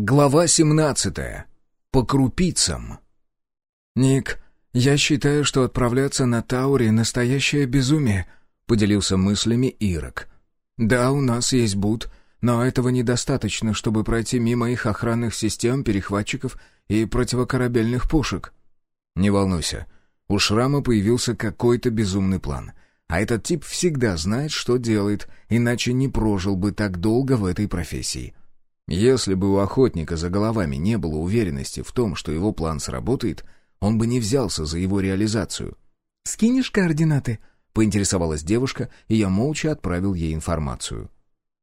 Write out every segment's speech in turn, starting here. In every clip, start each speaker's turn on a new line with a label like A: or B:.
A: Глава 17. По крупицам.
B: «Ник, я считаю, что отправляться на Таури — настоящее безумие», — поделился мыслями Ирок. «Да, у нас есть Бут, но этого недостаточно, чтобы пройти мимо их охранных систем, перехватчиков и противокорабельных пушек».
A: «Не волнуйся, у Шрама появился какой-то безумный план. А этот тип всегда знает, что делает, иначе не прожил бы так долго в этой профессии». Если бы у охотника за головами не было уверенности в том, что его план сработает, он бы не взялся за его реализацию.
B: «Скинешь координаты?»
A: — поинтересовалась девушка, и я молча отправил ей информацию.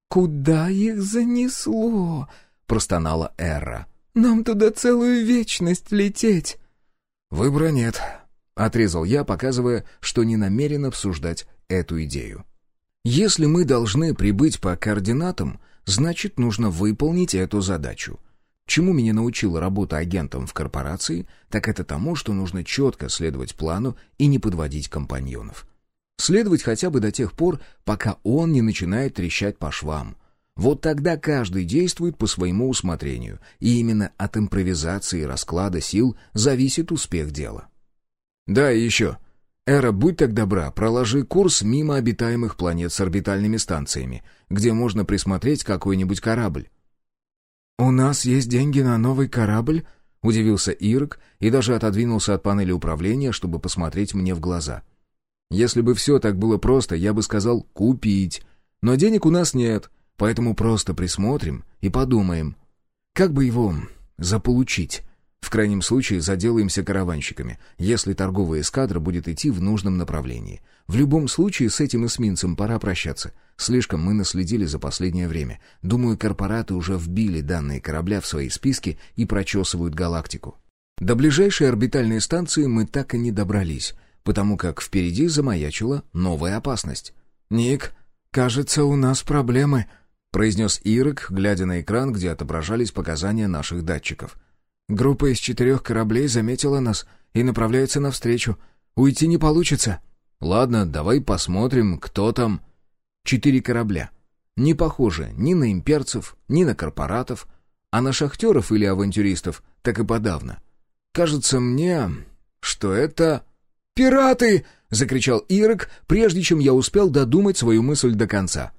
B: «Куда их занесло?» — простонала Эра. «Нам туда целую вечность лететь».
A: «Выбора нет», — отрезал я, показывая, что не намерен обсуждать эту идею. «Если мы должны прибыть по координатам, значит, нужно выполнить эту задачу. Чему меня научила работа агентом в корпорации, так это тому, что нужно четко следовать плану и не подводить компаньонов. Следовать хотя бы до тех пор, пока он не начинает трещать по швам. Вот тогда каждый действует по своему усмотрению, и именно от импровизации и расклада сил зависит успех дела. Да, и еще. Эра, будь так добра, проложи курс мимо обитаемых планет с орбитальными станциями, где можно присмотреть какой-нибудь корабль.
B: «У нас есть деньги на новый корабль?» — удивился Ирк и даже отодвинулся от панели управления, чтобы посмотреть мне в глаза.
A: «Если бы все так было просто, я бы сказал «купить». Но денег у нас нет, поэтому просто присмотрим и подумаем, как бы его заполучить». В крайнем случае заделаемся караванщиками, если торговая эскадра будет идти в нужном направлении. В любом случае с этим эсминцем пора прощаться. Слишком мы наследили за последнее время. Думаю, корпораты уже вбили данные корабля в свои списки и прочесывают галактику. До ближайшей орбитальной станции мы так и не добрались, потому как впереди замаячила новая опасность.
B: «Ник, кажется, у нас проблемы», — произнес
A: Ирок, глядя на экран, где отображались показания наших датчиков —
B: Группа из четырех кораблей заметила нас и направляется навстречу. Уйти не получится».
A: «Ладно, давай посмотрим, кто там». Четыре корабля. Не похожи ни на имперцев, ни на корпоратов, а на шахтеров или авантюристов так и подавно. Кажется мне, что это... «Пираты!» — закричал Ирок, прежде чем я успел додумать свою мысль до конца.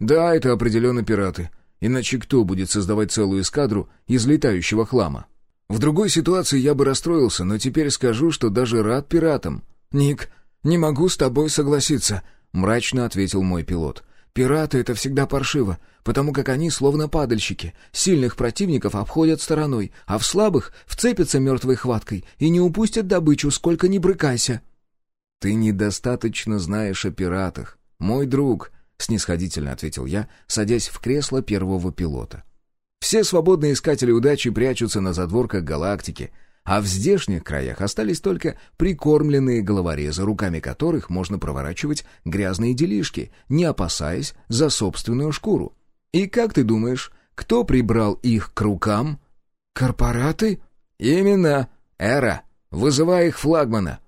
A: «Да, это определенно пираты. Иначе кто будет создавать целую эскадру из летающего хлама?» В другой ситуации я бы расстроился, но теперь скажу, что даже рад пиратам.
B: «Ник, не могу с тобой согласиться», — мрачно ответил мой пилот. «Пираты — это всегда паршиво, потому как они словно падальщики. Сильных противников обходят стороной, а в слабых вцепятся мертвой хваткой и не упустят добычу, сколько ни брыкайся».
A: «Ты недостаточно знаешь о пиратах, мой друг», — снисходительно ответил я, садясь в кресло первого пилота. Все свободные искатели удачи прячутся на задворках галактики, а в здешних краях остались только прикормленные головорезы, руками которых можно проворачивать грязные делишки, не опасаясь за собственную шкуру. И как ты думаешь, кто прибрал их к рукам?
B: Корпораты?
A: Именно. Эра. Вызывай их флагмана.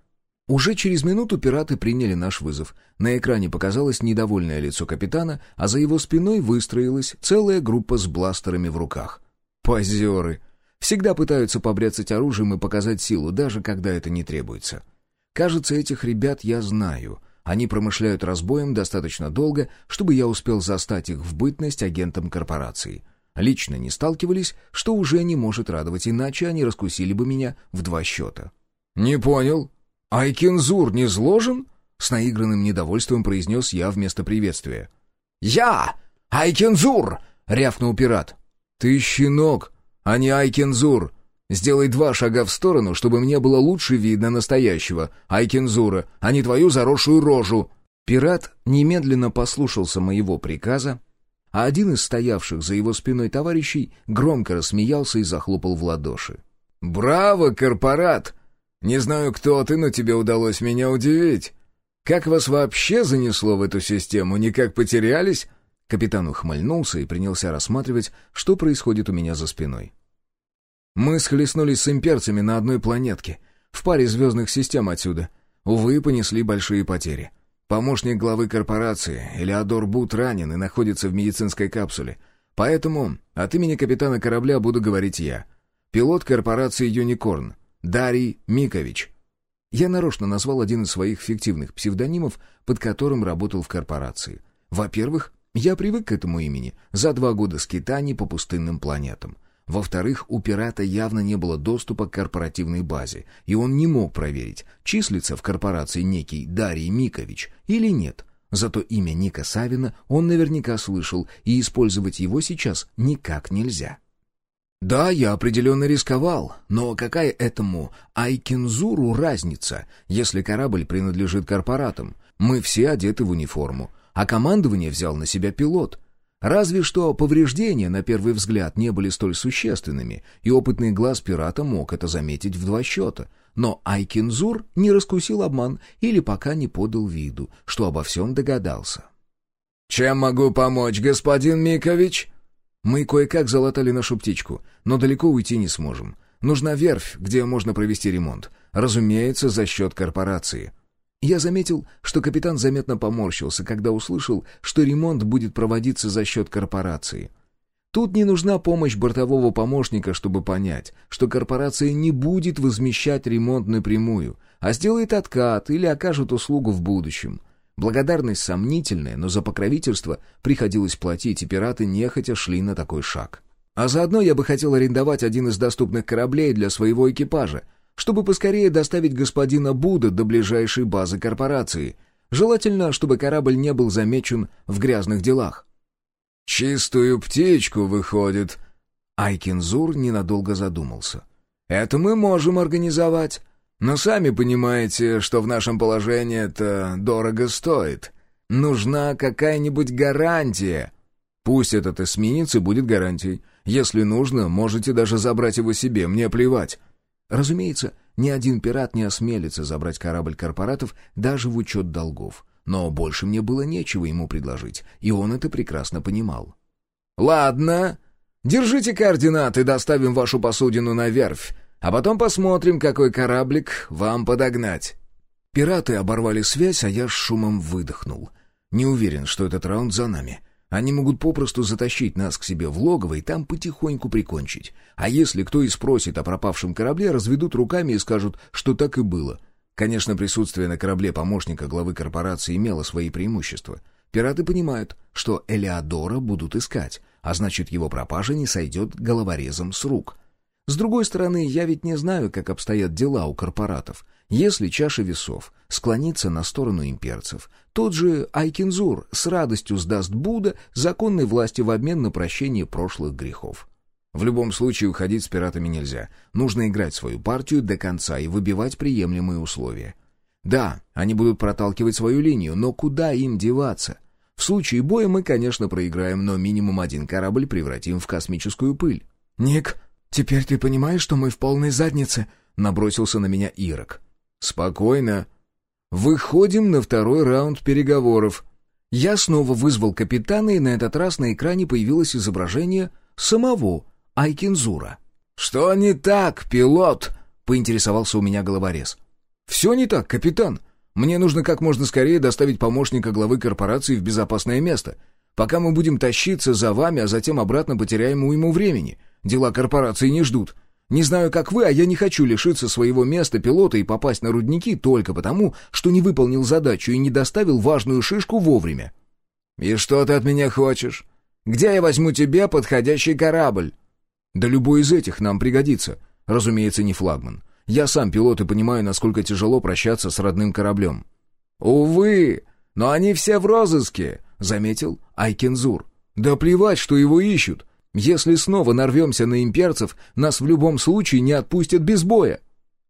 A: Уже через минуту пираты приняли наш вызов. На экране показалось недовольное лицо капитана, а за его спиной выстроилась целая группа с бластерами в руках. Позеры! Всегда пытаются побряцать оружием и показать силу, даже когда это не требуется. Кажется, этих ребят я знаю. Они промышляют разбоем достаточно долго, чтобы я успел застать их в бытность агентом корпорации. Лично не сталкивались, что уже не может радовать, иначе они раскусили бы меня в два счета. «Не понял», «Айкензур не зложен?» — с наигранным недовольством произнес я вместо приветствия. «Я! Айкензур!» — рявкнул пират. «Ты щенок, а не Айкензур. Сделай два шага в сторону, чтобы мне было лучше видно настоящего Айкензура, а не твою заросшую рожу». Пират немедленно послушался моего приказа, а один из стоявших за его спиной товарищей громко рассмеялся и захлопал в ладоши. «Браво, корпорат!» Не знаю, кто ты, но тебе удалось меня удивить. Как вас вообще занесло в эту систему? Никак потерялись?» Капитан ухмыльнулся и принялся рассматривать, что происходит у меня за спиной. «Мы схлестнулись с имперцами на одной планетке, в паре звездных систем отсюда. Увы, понесли большие потери. Помощник главы корпорации, Элеодор Бут, ранен и находится в медицинской капсуле. Поэтому от имени капитана корабля буду говорить я. Пилот корпорации «Юникорн» Дарий Микович. Я нарочно назвал один из своих фиктивных псевдонимов, под которым работал в корпорации. Во-первых, я привык к этому имени за два года скитаний по пустынным планетам. Во-вторых, у пирата явно не было доступа к корпоративной базе, и он не мог проверить, числится в корпорации некий Дарий Микович или нет. Зато имя Ника Савина он наверняка слышал, и использовать его сейчас никак нельзя. Да, я определенно рисковал, но какая этому Айкинзуру разница, если корабль принадлежит корпоратам? Мы все одеты в униформу, а командование взял на себя пилот. Разве что повреждения, на первый взгляд, не были столь существенными, и опытный глаз пирата мог это заметить в два счета. Но Айкинзур не раскусил обман или пока не подал виду, что обо всем догадался. «Чем могу помочь, господин Микович?» Мы кое-как залатали нашу птичку, но далеко уйти не сможем. Нужна верфь, где можно провести ремонт. Разумеется, за счет корпорации. Я заметил, что капитан заметно поморщился, когда услышал, что ремонт будет проводиться за счет корпорации. Тут не нужна помощь бортового помощника, чтобы понять, что корпорация не будет возмещать ремонт напрямую, а сделает откат или окажет услугу в будущем. Благодарность сомнительная, но за покровительство приходилось платить, и пираты нехотя шли на такой шаг. А заодно я бы хотел арендовать один из доступных кораблей для своего экипажа, чтобы поскорее доставить господина Буда до ближайшей базы корпорации. Желательно, чтобы корабль не был замечен в грязных делах. «Чистую птичку, выходит». Айкинзур ненадолго задумался. «Это мы можем организовать. Но сами понимаете, что в нашем положении это дорого стоит. Нужна какая-нибудь гарантия. Пусть этот эсминец и будет гарантией. Если нужно, можете даже забрать его себе, мне плевать. Разумеется, ни один пират не осмелится забрать корабль корпоратов даже в учет долгов. Но больше мне было нечего ему предложить, и он это прекрасно понимал. «Ладно, держите координаты, доставим вашу посудину на верфь. А потом посмотрим, какой кораблик вам подогнать». Пираты оборвали связь, а я с шумом выдохнул. Не уверен, что этот раунд за нами. Они могут попросту затащить нас к себе в логово и там потихоньку прикончить. А если кто и спросит о пропавшем корабле, разведут руками и скажут, что так и было. Конечно, присутствие на корабле помощника главы корпорации имело свои преимущества. Пираты понимают, что Элеодора будут искать, а значит, его пропажа не сойдет головорезом с рук. С другой стороны, я ведь не знаю, как обстоят дела у корпоратов. Если чаша весов склонится на сторону имперцев, тот же Айкинзур с радостью сдаст Буда законной власти в обмен на прощение прошлых грехов. В любом случае уходить с пиратами нельзя. Нужно играть свою партию до конца и выбивать приемлемые условия. Да, они будут проталкивать свою линию, но куда им деваться? В случае боя мы, конечно, проиграем, но минимум один корабль превратим в космическую пыль.
B: «Ник, «Теперь ты понимаешь, что мы в полной заднице?»
A: — набросился на меня Ирок. «Спокойно. Выходим на второй раунд переговоров». Я снова вызвал капитана, и на этот раз на экране появилось изображение самого Айкинзура. «Что не так, пилот?» — поинтересовался у меня головорез. «Все не так, капитан. Мне нужно как можно скорее доставить помощника главы корпорации в безопасное место. Пока мы будем тащиться за вами, а затем обратно потеряем уйму времени. Дела корпорации не ждут. Не знаю, как вы, а я не хочу лишиться своего места пилота и попасть на рудники только потому, что не выполнил задачу и не доставил важную шишку вовремя. «И что ты от меня хочешь? Где я возьму тебе подходящий корабль?» «Да любой из этих нам пригодится. Разумеется, не флагман. Я сам пилот и понимаю, насколько тяжело прощаться с родным кораблем». «Увы, но они все в розыске», — заметил Айкензур. «Да плевать, что его ищут. Если снова нарвемся на имперцев, нас в любом случае не отпустят без боя».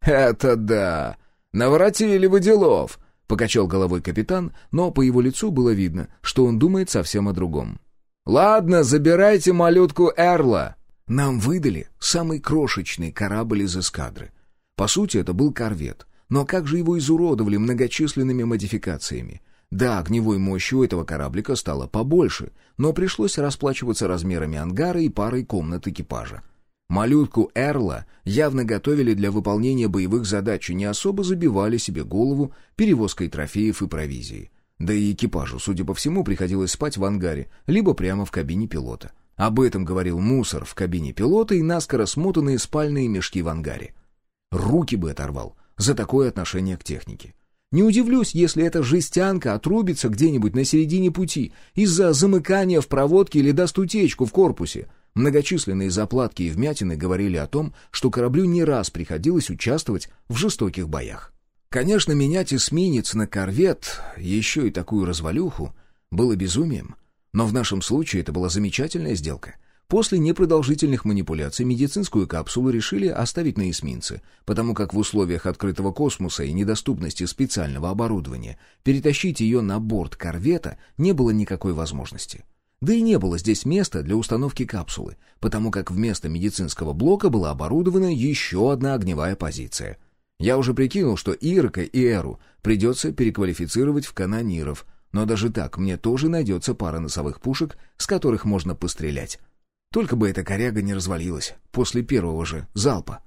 A: «Это да! Наворотили вы делов!» — покачал головой капитан, но по его лицу было видно, что он думает совсем о другом. «Ладно, забирайте малютку Эрла!» Нам выдали самый крошечный корабль из эскадры. По сути, это был корвет. Но как же его изуродовали многочисленными модификациями? Да, огневой мощи у этого кораблика стало побольше, но пришлось расплачиваться размерами ангара и парой комнат экипажа. Малютку Эрла явно готовили для выполнения боевых задач и не особо забивали себе голову перевозкой трофеев и провизии. Да и экипажу, судя по всему, приходилось спать в ангаре, либо прямо в кабине пилота. Об этом говорил мусор в кабине пилота и наскоро смотанные спальные мешки в ангаре. Руки бы оторвал за такое отношение к технике. Не удивлюсь, если эта жестянка отрубится где-нибудь на середине пути из-за замыкания в проводке или даст утечку в корпусе. Многочисленные заплатки и вмятины говорили о том, что кораблю не раз приходилось участвовать в жестоких боях. Конечно, менять эсминец на корвет, еще и такую развалюху, было безумием. Но в нашем случае это была замечательная сделка. После непродолжительных манипуляций медицинскую капсулу решили оставить на эсминце, потому как в условиях открытого космоса и недоступности специального оборудования перетащить ее на борт корвета не было никакой возможности. Да и не было здесь места для установки капсулы, потому как вместо медицинского блока была оборудована еще одна огневая позиция. Я уже прикинул, что Ирка и Эру придется переквалифицировать в канониров, но даже так мне тоже найдется пара носовых пушек, с которых можно пострелять. Только бы эта коряга не развалилась после первого же залпа.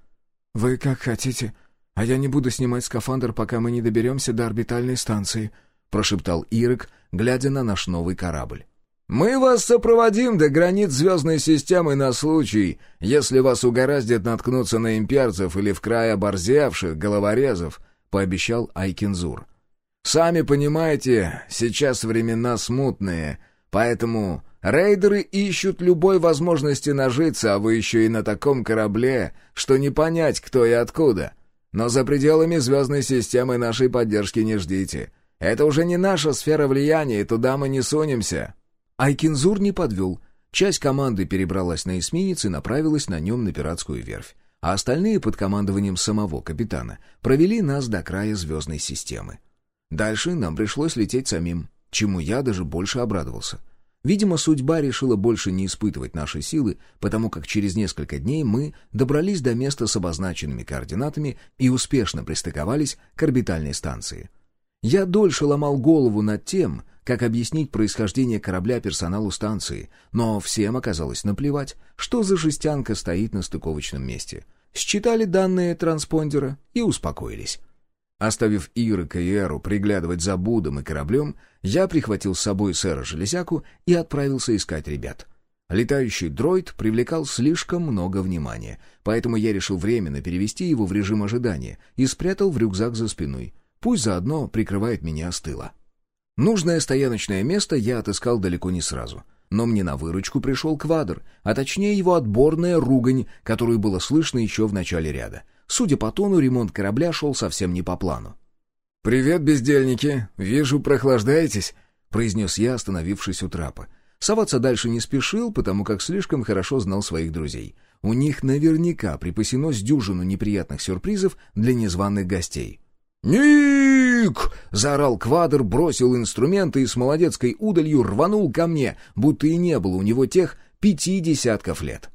B: «Вы как хотите, а я не буду снимать скафандр, пока мы не доберемся до орбитальной станции», — прошептал Ирок, глядя на наш новый корабль.
A: «Мы вас сопроводим до границ звездной системы на случай, если вас угораздит наткнуться на имперцев или в край оборзевших головорезов», — пообещал Айкинзур. Сами понимаете, сейчас времена смутные, поэтому рейдеры ищут любой возможности нажиться, а вы еще и на таком корабле, что не понять, кто и откуда. Но за пределами звездной системы нашей поддержки не ждите. Это уже не наша сфера влияния, и туда мы не сунемся». Айкинзур не подвел. Часть команды перебралась на эсминец и направилась на нем на пиратскую верфь, а остальные под командованием самого капитана провели нас до края звездной системы. Дальше нам пришлось лететь самим, чему я даже больше обрадовался. Видимо, судьба решила больше не испытывать наши силы, потому как через несколько дней мы добрались до места с обозначенными координатами и успешно пристыковались к орбитальной станции. Я дольше ломал голову над тем, как объяснить происхождение корабля персоналу станции, но всем оказалось наплевать, что за жестянка стоит на стыковочном месте. Считали данные транспондера и успокоились. Оставив Ирика и Эру приглядывать за Будом и кораблем, я прихватил с собой сэра Железяку и отправился искать ребят. Летающий дроид привлекал слишком много внимания, поэтому я решил временно перевести его в режим ожидания и спрятал в рюкзак за спиной. Пусть заодно прикрывает меня с тыла. Нужное стояночное место я отыскал далеко не сразу. Но мне на выручку пришел квадр, а точнее его отборная ругань, которую было слышно еще в начале ряда — Судя по тону, ремонт корабля шел совсем не по плану.
B: «Привет, бездельники! Вижу, прохлаждаетесь!» — произнес я, остановившись у трапа.
A: Соваться дальше не спешил, потому как слишком хорошо знал своих друзей. У них наверняка припасено с дюжину неприятных сюрпризов для незваных гостей. «Ник!» — заорал Квадр, бросил инструменты и с молодецкой удалью рванул ко мне, будто и не было у него тех пяти десятков лет.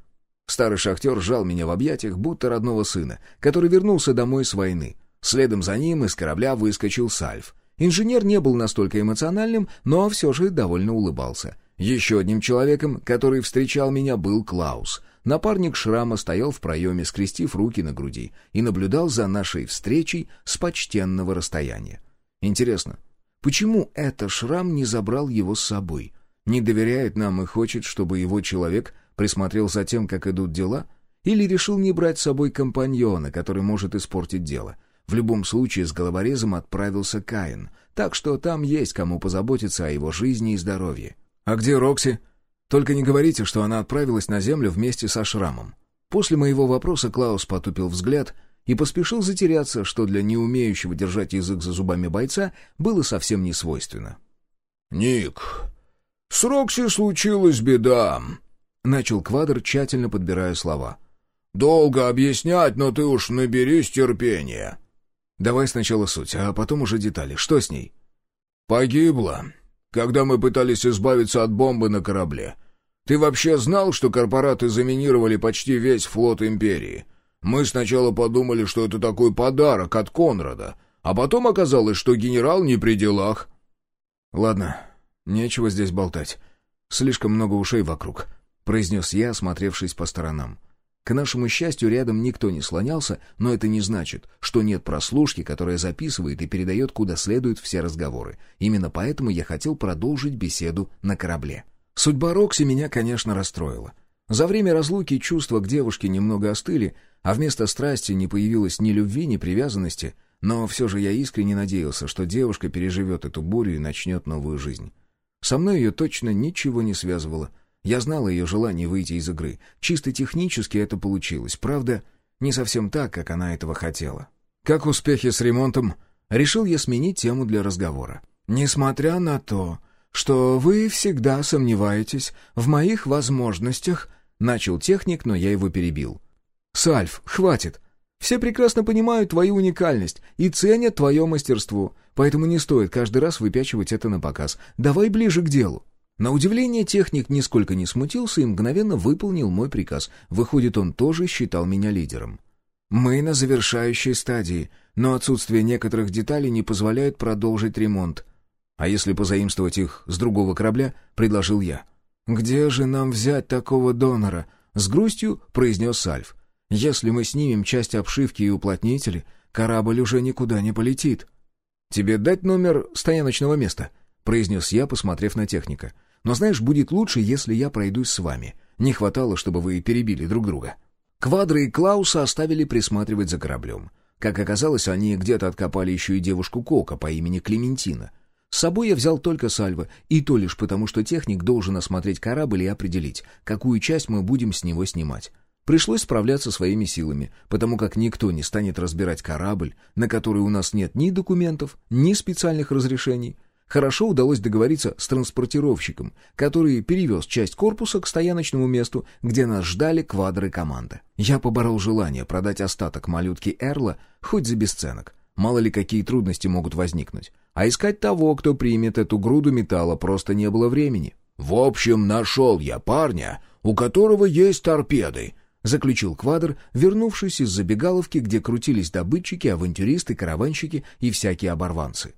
A: Старый шахтер сжал меня в объятиях, будто родного сына, который вернулся домой с войны. Следом за ним из корабля выскочил Сальф. Инженер не был настолько эмоциональным, но все же довольно улыбался. Еще одним человеком, который встречал меня, был Клаус. Напарник Шрама стоял в проеме, скрестив руки на груди, и наблюдал за нашей встречей с почтенного расстояния. Интересно, почему это Шрам не забрал его с собой? Не доверяет нам и хочет, чтобы его человек Присмотрел за тем, как идут дела? Или решил не брать с собой компаньона, который может испортить дело? В любом случае, с головорезом отправился Каин, так что там есть кому позаботиться о его жизни и здоровье.
B: «А где Рокси?» «Только не говорите, что она отправилась на землю вместе со Шрамом».
A: После моего вопроса Клаус потупил взгляд и поспешил затеряться, что для неумеющего держать язык за зубами бойца было совсем не свойственно.
C: «Ник, с Рокси случилась беда», —
A: начал Квадр, тщательно подбирая слова.
C: «Долго объяснять, но ты уж наберись терпения».
A: «Давай сначала суть, а потом уже детали. Что с ней?»
C: «Погибла, когда мы пытались избавиться от бомбы на корабле. Ты вообще знал, что корпораты заминировали почти весь флот Империи? Мы сначала подумали, что это такой подарок от Конрада, а потом оказалось, что генерал не при делах».
A: «Ладно, нечего здесь болтать. Слишком много ушей вокруг». — произнес я, осмотревшись по сторонам. К нашему счастью, рядом никто не слонялся, но это не значит, что нет прослушки, которая записывает и передает куда следует все разговоры. Именно поэтому я хотел продолжить беседу на корабле. Судьба Рокси меня, конечно, расстроила. За время разлуки чувства к девушке немного остыли, а вместо страсти не появилось ни любви, ни привязанности, но все же я искренне надеялся, что девушка переживет эту бурю и начнет новую жизнь. Со мной ее точно ничего не связывало. Я знал ее желание выйти из игры. Чисто технически это получилось. Правда, не совсем так, как она этого хотела. «Как успехи с ремонтом?» Решил я сменить тему для разговора. «Несмотря на то, что вы всегда сомневаетесь в моих возможностях», начал техник, но я его перебил. «Сальф, хватит. Все прекрасно понимают твою уникальность и ценят твое мастерство, поэтому не стоит каждый раз выпячивать это на показ. Давай ближе к делу». На удивление техник нисколько не смутился и мгновенно выполнил мой приказ. Выходит, он тоже считал меня лидером. «Мы на завершающей стадии, но отсутствие некоторых деталей не позволяет продолжить ремонт. А если позаимствовать их с другого корабля, предложил я. «Где же нам взять такого донора?» — с грустью произнес Сальф. «Если мы снимем часть обшивки и уплотнители, корабль уже никуда не полетит». «Тебе дать номер стояночного места?» — произнес я, посмотрев на техника. «Но знаешь, будет лучше, если я пройдусь с вами. Не хватало, чтобы вы перебили друг друга». Квадры и Клауса оставили присматривать за кораблем. Как оказалось, они где-то откопали еще и девушку Кока по имени Клементина — с собой я взял только сальвы, и то лишь потому, что техник должен осмотреть корабль и определить, какую часть мы будем с него снимать. Пришлось справляться своими силами, потому как никто не станет разбирать корабль, на который у нас нет ни документов, ни специальных разрешений. Хорошо удалось договориться с транспортировщиком, который перевез часть корпуса к стояночному месту, где нас ждали квадры команды. Я поборол желание продать остаток малютки Эрла хоть за бесценок. Мало ли какие трудности могут возникнуть. А искать того, кто примет эту груду металла, просто не было времени.
C: «В общем, нашел я парня, у которого есть торпеды», — заключил Квадр, вернувшись из забегаловки, где крутились добытчики, авантюристы, караванщики и всякие оборванцы.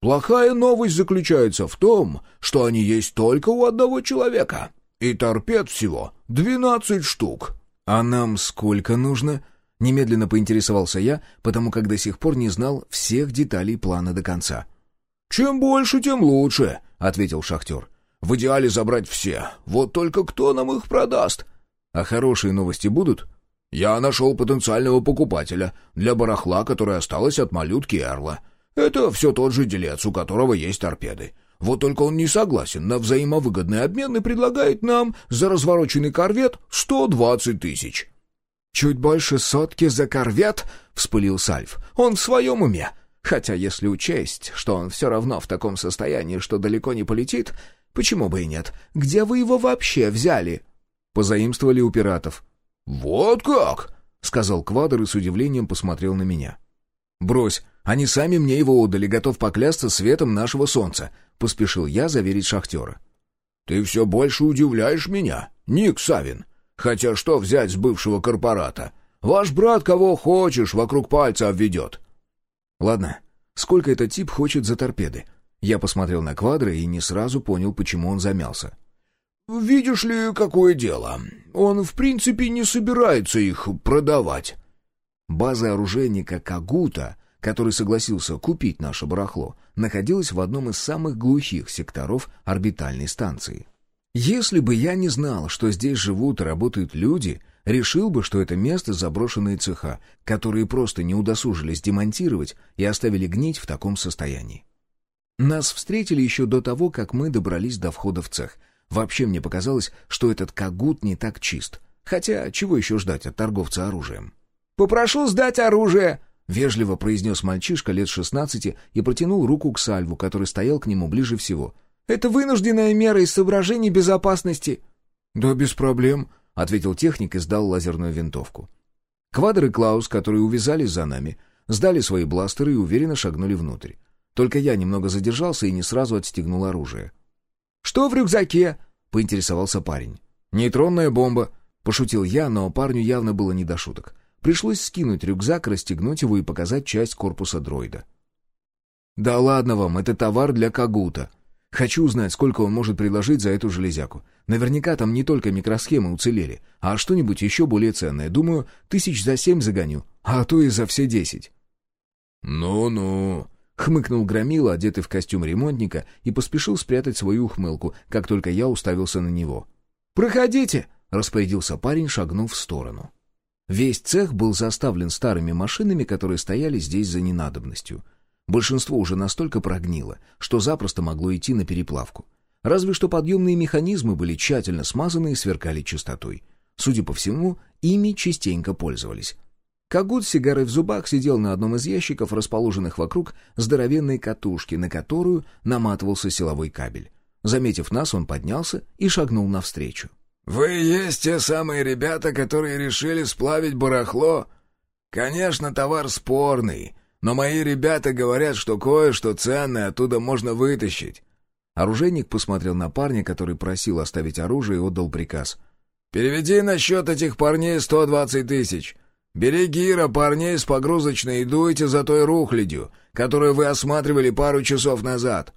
C: «Плохая новость заключается в том, что они есть только у одного человека, и торпед всего двенадцать штук».
A: «А нам сколько нужно?» Немедленно поинтересовался я, потому как до сих пор не знал всех деталей плана до конца.
C: «Чем больше, тем лучше», — ответил шахтер. «В идеале забрать все. Вот только кто нам их продаст?»
A: «А хорошие новости будут?»
C: «Я нашел потенциального покупателя для барахла, которое осталось от малютки Эрла. Это все тот же делец, у которого есть торпеды. Вот только он не согласен на взаимовыгодный обмен и предлагает нам за развороченный корвет сто двадцать тысяч».
B: «Чуть больше сотки за корвет?» — вспылил Сальф. «Он в своем уме. Хотя, если учесть, что он все равно в таком состоянии, что далеко не полетит, почему бы и нет? Где вы его вообще взяли?»
A: «Позаимствовали у пиратов».
C: «Вот как!»
A: — сказал Квадр и с удивлением посмотрел на меня. «Брось, они сами мне его отдали, готов поклясться светом нашего солнца», — поспешил я заверить шахтера.
C: «Ты все больше удивляешь меня, Ник Савин. Хотя что взять с бывшего корпората? Ваш брат кого хочешь вокруг пальца обведет».
A: «Ладно, сколько этот тип хочет за торпеды?» Я посмотрел на квадры и не сразу понял, почему он замялся.
C: «Видишь ли, какое дело? Он, в принципе, не собирается их продавать».
A: База оружейника Кагута, который согласился купить наше барахло, находилась в одном из самых глухих секторов орбитальной станции. Если бы я не знал, что здесь живут и работают люди, решил бы, что это место заброшенные цеха, которые просто не удосужились демонтировать и оставили гнить в таком состоянии. Нас встретили еще до того, как мы добрались до входа в цех. Вообще мне показалось, что этот кагут не так чист. Хотя, чего еще ждать от торговца оружием?
B: «Попрошу сдать оружие!»
A: — вежливо произнес мальчишка лет шестнадцати и протянул руку к Сальву, который стоял к нему ближе всего —
B: это вынужденная мера из соображений безопасности».
A: «Да без проблем», — ответил техник и сдал лазерную винтовку. Квадр и Клаус, которые увязались за нами, сдали свои бластеры и уверенно шагнули внутрь. Только я немного задержался и не сразу отстегнул оружие.
B: «Что в рюкзаке?»
A: — поинтересовался парень. «Нейтронная бомба», — пошутил я, но парню явно было не до шуток. Пришлось скинуть рюкзак, расстегнуть его и показать часть корпуса дроида. «Да ладно вам, это товар для Кагута», Хочу узнать, сколько он может предложить за эту железяку. Наверняка там не только микросхемы уцелели, а что-нибудь еще более ценное. Думаю, тысяч за семь загоню, а то и за все десять».
C: «Ну-ну», —
A: Хмыкнул Громила, одетый в костюм ремонтника, и поспешил спрятать свою ухмылку, как только я уставился на него.
B: «Проходите!»
A: — распорядился парень, шагнув в сторону. Весь цех был заставлен старыми машинами, которые стояли здесь за ненадобностью. Большинство уже настолько прогнило, что запросто могло идти на переплавку. Разве что подъемные механизмы были тщательно смазаны и сверкали чистотой. Судя по всему, ими частенько пользовались. Кагут с сигарой в зубах сидел на одном из ящиков, расположенных вокруг здоровенной катушки, на которую наматывался силовой кабель. Заметив нас, он поднялся и шагнул навстречу.
C: «Вы есть те самые ребята, которые решили сплавить барахло? Конечно, товар спорный, но мои ребята говорят, что кое-что ценное оттуда можно вытащить».
A: Оружейник посмотрел на парня, который просил оставить оружие, и отдал приказ.
C: «Переведи на счет этих парней сто двадцать тысяч. Бери Гира, парней с погрузочной и дуйте за той рухлядью, которую вы осматривали пару часов назад».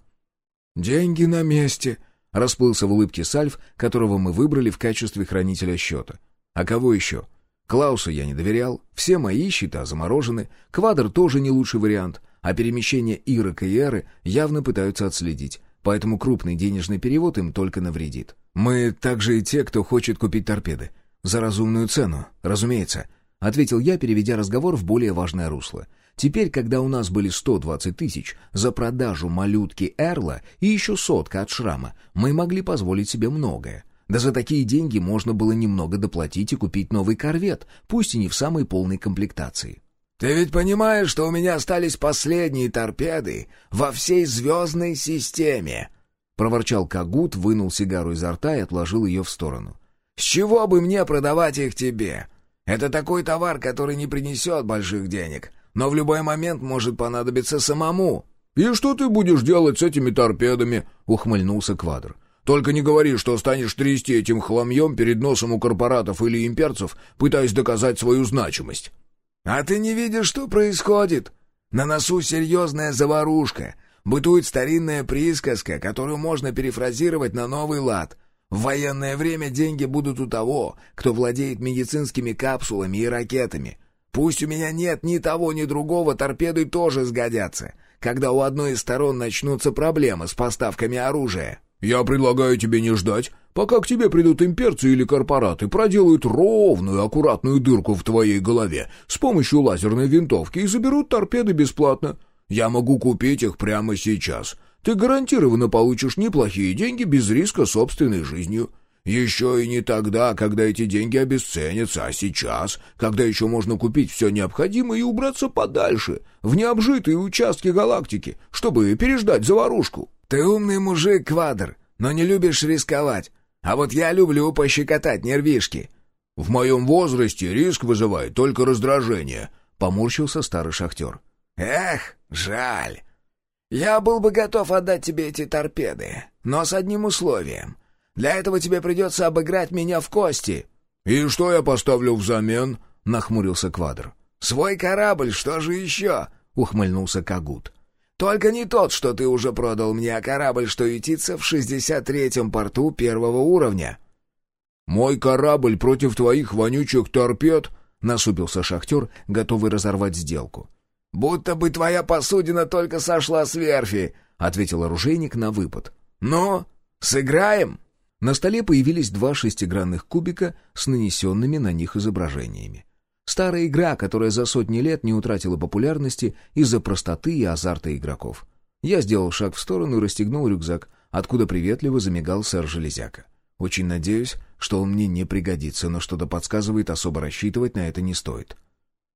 B: «Деньги на месте», — расплылся в улыбке Сальф, которого мы выбрали в качестве хранителя счета.
A: «А кого еще?» Клаусу я не доверял, все мои счета заморожены, Квадр тоже не лучший вариант, а перемещение Ирок и Эры явно пытаются отследить, поэтому крупный денежный перевод им только навредит. Мы также и те, кто хочет купить торпеды. За разумную цену, разумеется, — ответил я, переведя разговор в более важное русло. Теперь, когда у нас были 120 тысяч за продажу малютки Эрла и еще сотка от шрама, мы могли позволить себе многое. Да за такие деньги можно было немного доплатить и купить новый корвет, пусть и не в самой полной комплектации.
C: «Ты ведь понимаешь, что у меня остались последние торпеды во всей звездной системе?»
A: Проворчал Кагут, вынул сигару изо рта и отложил ее в сторону.
C: «С чего бы мне продавать их тебе? Это такой товар, который не принесет больших денег, но в любой момент может понадобиться самому».
B: «И что ты будешь делать с этими торпедами?» — ухмыльнулся Квадр. Только не говори, что станешь трясти этим хламьем перед носом у корпоратов или имперцев, пытаясь доказать свою значимость.
C: А ты не видишь, что происходит? На носу серьезная заварушка. Бытует старинная присказка, которую можно перефразировать на новый лад. В военное время деньги будут у того, кто владеет медицинскими капсулами и ракетами. Пусть у меня нет ни того, ни другого, торпеды тоже сгодятся, когда у одной из сторон начнутся проблемы с поставками оружия.
B: Я предлагаю тебе не ждать, пока к тебе придут имперцы или корпораты, проделают ровную, аккуратную дырку в твоей голове с помощью лазерной винтовки и заберут торпеды бесплатно. Я могу купить их прямо сейчас. Ты гарантированно получишь неплохие деньги без риска собственной жизнью. Еще и не тогда, когда эти деньги обесценятся, а сейчас, когда еще можно купить все необходимое и убраться подальше, в необжитые участки галактики, чтобы переждать заварушку.
C: «Ты умный мужик, Квадр, но не любишь рисковать. А вот я люблю пощекотать нервишки».
B: «В моем возрасте риск вызывает только раздражение», — поморщился старый шахтер.
C: «Эх, жаль. Я был бы готов отдать тебе эти торпеды, но с одним условием. Для этого тебе придется обыграть меня в кости».
B: «И что я поставлю взамен?» — нахмурился Квадр.
C: «Свой корабль, что же еще?» — ухмыльнулся Кагут. Только не тот, что ты уже продал мне, а корабль, что ютится в 63-м порту первого уровня».
B: «Мой корабль против твоих вонючих торпед?» — насупился шахтер, готовый разорвать сделку.
C: «Будто бы твоя посудина только сошла с верфи», — ответил оружейник на выпад. «Ну, сыграем?»
A: На столе появились два шестигранных кубика с нанесенными на них изображениями. Старая игра, которая за сотни лет не утратила популярности из-за простоты и азарта игроков. Я сделал шаг в сторону и расстегнул рюкзак, откуда приветливо замигал сэр Железяка. Очень надеюсь, что он мне не пригодится, но что-то подсказывает, особо рассчитывать на это не стоит.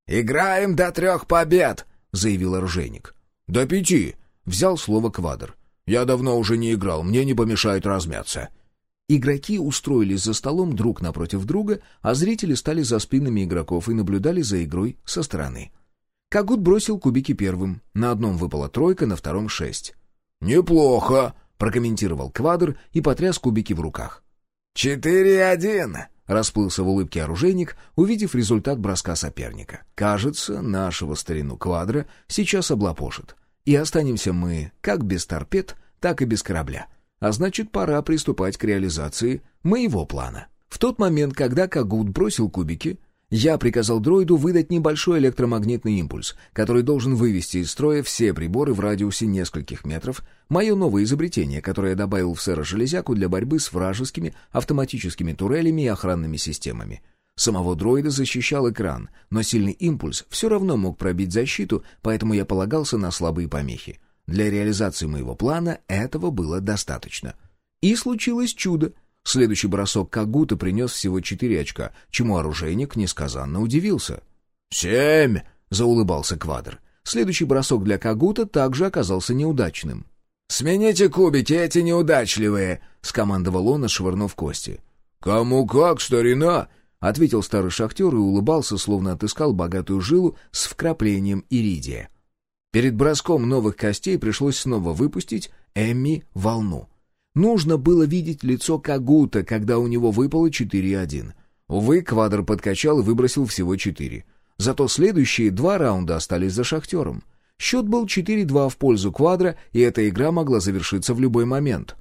C: «Играем до трех побед!» — заявил оружейник.
B: «До пяти!» — взял слово Квадр. «Я давно уже не играл, мне не помешает размяться».
A: Игроки устроились за столом друг напротив друга, а зрители стали за спинами игроков и наблюдали за игрой со стороны. Кагут бросил кубики первым. На одном выпала тройка, на втором — шесть.
B: «Неплохо», —
A: прокомментировал Квадр и потряс кубики в руках.
C: «Четыре один», —
A: расплылся в улыбке оружейник, увидев результат броска соперника. «Кажется, нашего старину Квадра сейчас облапошит. И останемся мы как без торпед, так и без корабля» а значит, пора приступать к реализации моего плана. В тот момент, когда Кагут бросил кубики, Я приказал дроиду выдать небольшой электромагнитный импульс, который должен вывести из строя все приборы в радиусе нескольких метров, мое новое изобретение, которое я добавил в сэра Железяку для борьбы с вражескими автоматическими турелями и охранными системами. Самого дроида защищал экран, но сильный импульс все равно мог пробить защиту, поэтому я полагался на слабые помехи. Для реализации моего плана этого было достаточно. И случилось чудо — Следующий бросок Кагута принес всего четыре очка, чему оружейник несказанно удивился.
C: «Семь!»
A: — заулыбался Квадр. Следующий бросок для Кагута также оказался неудачным.
B: «Смените кубики, эти неудачливые!» — скомандовал он, отшвырнув кости.
C: «Кому как, старина!»
A: — ответил старый шахтер и улыбался, словно отыскал богатую жилу с вкраплением иридия. Перед броском новых костей пришлось снова выпустить Эмми волну. Нужно было видеть лицо Кагута, когда у него выпало 4-1. Увы, Квадр подкачал и выбросил всего 4. Зато следующие два раунда остались за шахтером. Счет был 4-2 в пользу Квадра, и эта игра могла завершиться в любой момент.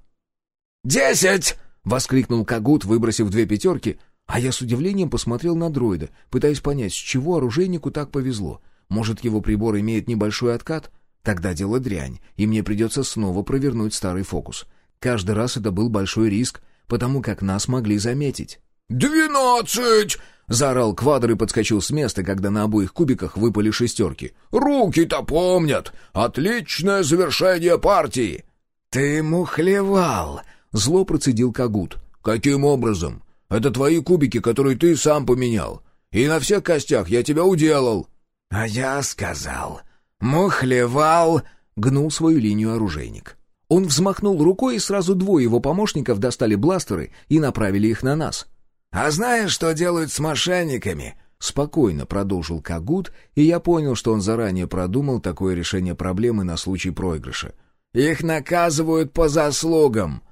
B: «Десять!» — воскликнул Кагут, выбросив две пятерки,
A: а я с удивлением посмотрел на дроида, пытаясь понять, с чего оружейнику так повезло. Может, его прибор имеет небольшой откат? Тогда дело дрянь, и мне придется снова провернуть старый фокус. Каждый раз это был большой риск, потому как нас могли заметить.
C: «Двенадцать!» — заорал Квадр и подскочил с места, когда на обоих кубиках выпали шестерки. «Руки-то помнят! Отличное завершение партии!»
B: «Ты мухлевал!» — зло процедил Кагут.
C: «Каким образом? Это твои кубики, которые ты сам поменял. И на всех костях я тебя уделал».
B: «А я сказал, мухлевал!» — гнул свою линию оружейник.
A: Он взмахнул рукой, и сразу двое его помощников достали бластеры и направили их на нас.
B: «А знаешь, что делают с мошенниками?»
A: Спокойно продолжил Кагут, и я понял, что он заранее продумал такое решение проблемы на случай проигрыша.
B: «Их наказывают по заслугам!»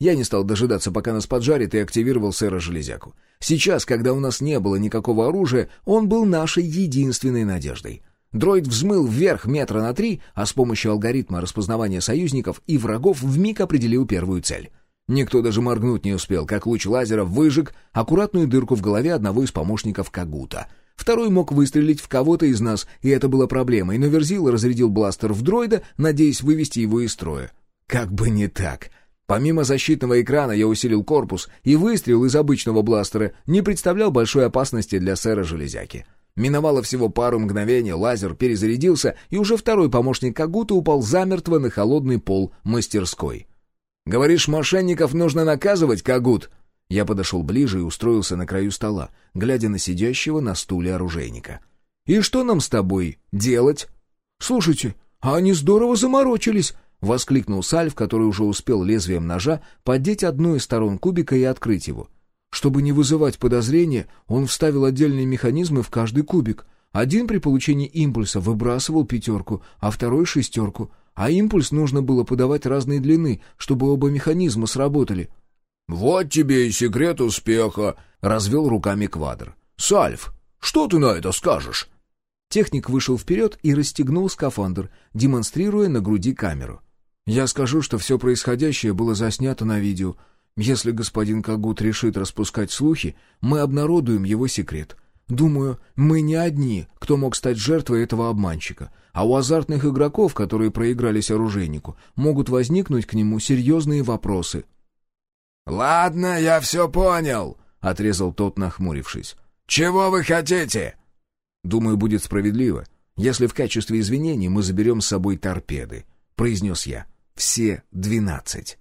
A: Я не стал дожидаться, пока нас поджарит, и активировал сэра Железяку. Сейчас, когда у нас не было никакого оружия, он был нашей единственной надеждой. Дроид взмыл вверх метра на три, а с помощью алгоритма распознавания союзников и врагов вмиг определил первую цель. Никто даже моргнуть не успел, как луч лазера выжег аккуратную дырку в голове одного из помощников Кагута. Второй мог выстрелить в кого-то из нас, и это было проблемой, но Верзил разрядил бластер в дроида, надеясь вывести его из строя. Как бы не так. Помимо защитного экрана я усилил корпус, и выстрел из обычного бластера не представлял большой опасности для сэра Железяки. Миновало всего пару мгновений, лазер перезарядился, и уже второй помощник Кагута упал замертво на холодный пол мастерской. «Говоришь, мошенников нужно наказывать, Кагут?» Я подошел ближе и устроился на краю стола, глядя на сидящего на стуле оружейника. «И что нам с тобой делать?»
B: «Слушайте, а они здорово заморочились!»
A: — воскликнул Сальв, который уже успел лезвием ножа поддеть одну из сторон кубика и открыть его. Чтобы не вызывать подозрения, он вставил отдельные механизмы в каждый кубик. Один при получении импульса выбрасывал пятерку, а второй — шестерку. А импульс нужно было подавать разной длины, чтобы оба механизма сработали.
C: «Вот тебе и секрет успеха!» — развел руками квадр. «Сальф, что ты на это скажешь?»
A: Техник вышел вперед и расстегнул скафандр, демонстрируя на груди камеру.
B: «Я скажу, что все происходящее было заснято на видео», если господин Кагут решит распускать слухи, мы обнародуем его секрет. Думаю, мы не одни, кто мог стать жертвой этого обманщика, а у азартных игроков, которые проигрались оружейнику, могут возникнуть к нему серьезные вопросы.
C: «Ладно, я все понял», — отрезал тот, нахмурившись. «Чего вы хотите?»
A: «Думаю, будет справедливо, если в качестве извинений мы заберем с собой торпеды», — произнес я. «Все двенадцать».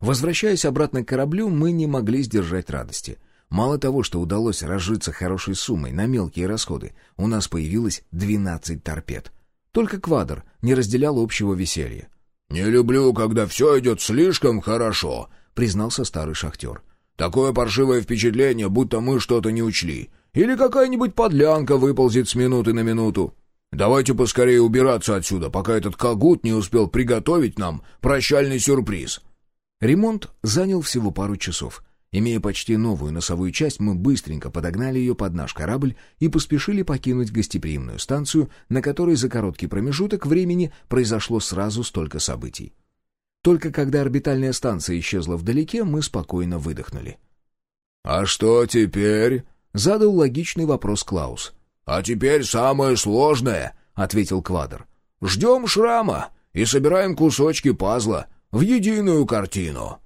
A: Возвращаясь обратно к кораблю, мы не могли сдержать радости. Мало того, что удалось разжиться хорошей суммой на мелкие расходы, у нас появилось 12 торпед. Только Квадр не разделял общего веселья.
C: «Не люблю, когда все идет слишком хорошо», —
A: признался старый шахтер.
C: «Такое паршивое впечатление, будто мы что-то не учли. Или какая-нибудь подлянка выползет с минуты на минуту. Давайте поскорее убираться отсюда, пока этот кагут не успел приготовить нам прощальный сюрприз».
A: Ремонт занял всего пару часов. Имея почти новую носовую часть, мы быстренько подогнали ее под наш корабль и поспешили покинуть гостеприимную станцию, на которой за короткий промежуток времени произошло сразу столько событий. Только когда орбитальная станция исчезла вдалеке, мы спокойно выдохнули.
C: «А что теперь?»
A: — Задал логичный вопрос Клаус.
C: «А теперь самое сложное», — ответил Квадр. «Ждем шрама и собираем кусочки пазла в единую картину».